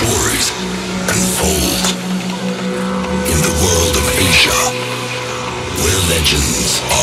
stories unfold in the world of Asia, where legends are.